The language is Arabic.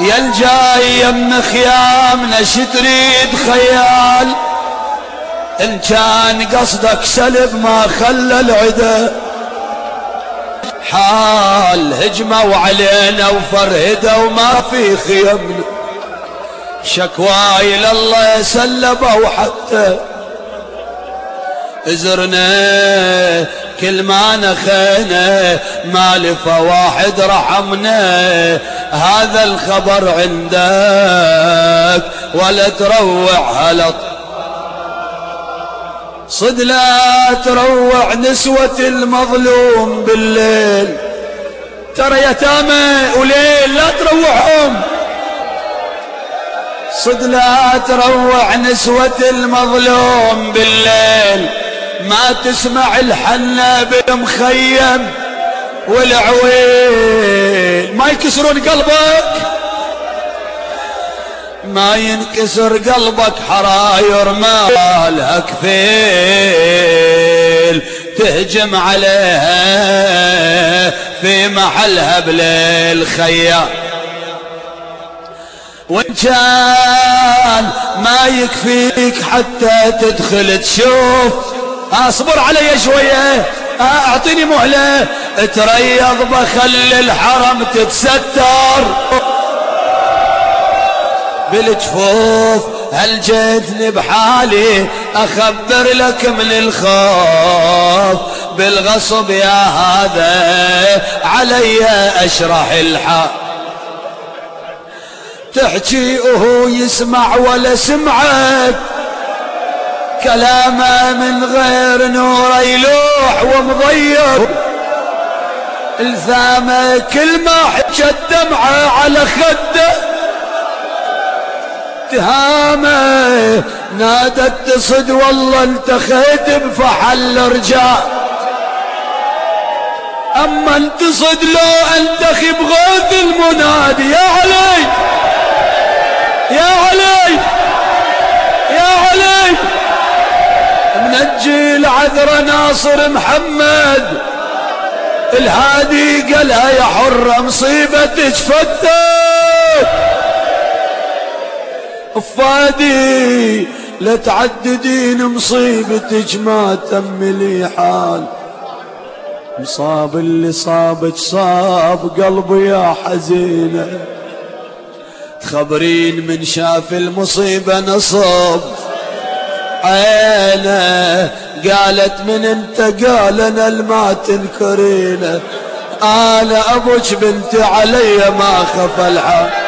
يا الجاي يم خيامنا شتريد خيال. إن كان قصدك سلب ما خلى العدا. حال هجموا علينا وفرهدوا وما في خيمنا شكواي لله سلبوا حتى ازرنا كل ما نخينا ما لفى واحد رحمنا هذا الخبر عندك ولا تروع هلط صد لا تروع نسوة المظلوم بالليل ترى يتامى وليل لا تروعهم. صد لا تروع نسوة المظلوم بالليل ما تسمع الحنة بالمخيم والعويل. ما يكسرون قلبك؟ ما ينكسر قلبك حراير ما لها كفيل تهجم عليها في محلها بليل خيام. وإن كان ما يكفيك حتى تدخل تشوف اصبر علي شوية. اعطيني مهلة. تريض بخل الحرم تتستر. بالجفوف هل جيتني بحالي أخبر لك من الخوف. بالغصب يا هذا علي أشرح الحال تحكي وهو يسمع ولا سمعك. كلامه من غير نور يلوح ومضيق الثامة كل ما دمعة على خده. تهامه نادت تصد والله التخيت بفحل رجال أما انتصد لو انتخب غوث المنادي يا علي يا علي يا علي منجي العذر ناصر محمد. الهادي قالها يا حرة مصيبتك فتك فادي لا تعددين مصيبتك ما تملي حال. مصاب اللي صابك صاب قلبي يا حزينة. تخبرين من شاف المصيبة نصب. عينه قالت من انت؟ قال أنا الما تنكرينه. أنا أبوك بنتي علي ما خف الحال